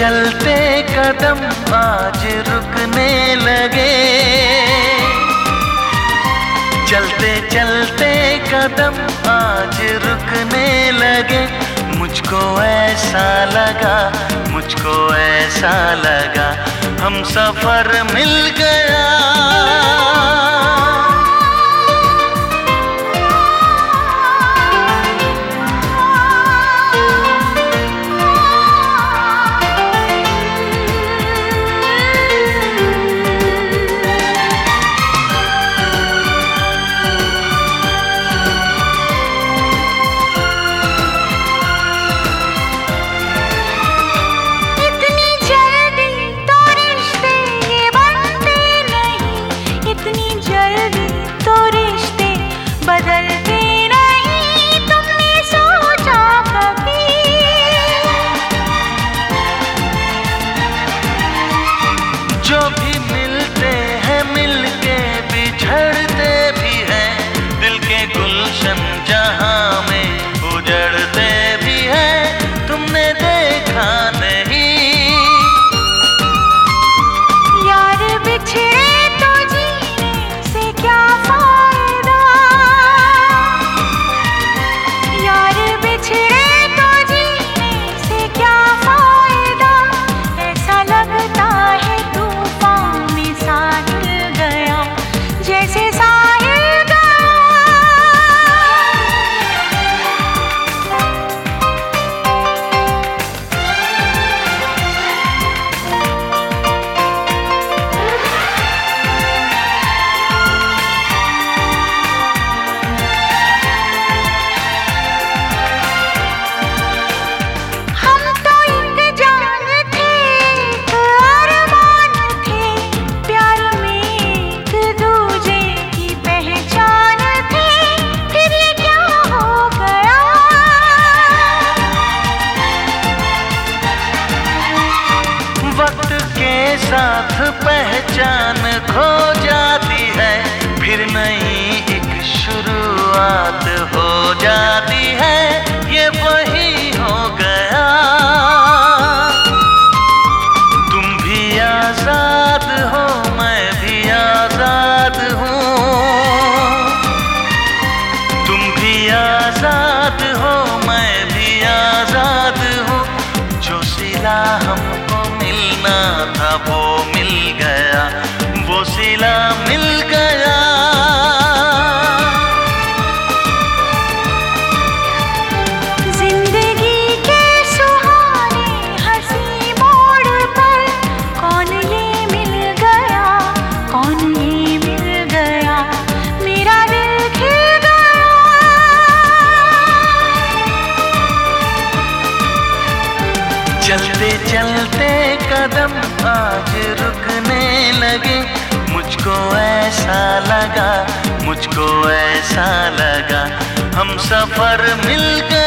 चलते कदम आज रुकने लगे। चलते चलते कदम आज रुकने लगे। मुझको ऐसा लगा, मुझको ऐसा लगा, हम सफ़र मिल गया। गुलशन जहाँ पहचान खो जाती है, फिर नई एक शुरुआत हो जाती है, ये वही हो गया। तुम भी आज़ाद हो, मैं भी आज़ाद हूँ। तुम भी आज़ाद हो, मैं भी आज़ाद हूँ। जो सिला हमको मिलना था, वो मिल गया। वो सिला मिल गया। ज़िंदगी के सुहाने हँसी मोड़ पर कौन ये मिल गया? कौन ये मिल गया? मेरा दिल खिल गया चलते चलते कदम आज रुकने लगे। मुझको ऐसा लगा मुझको ऐसा लगा हम सफ़र मिल गए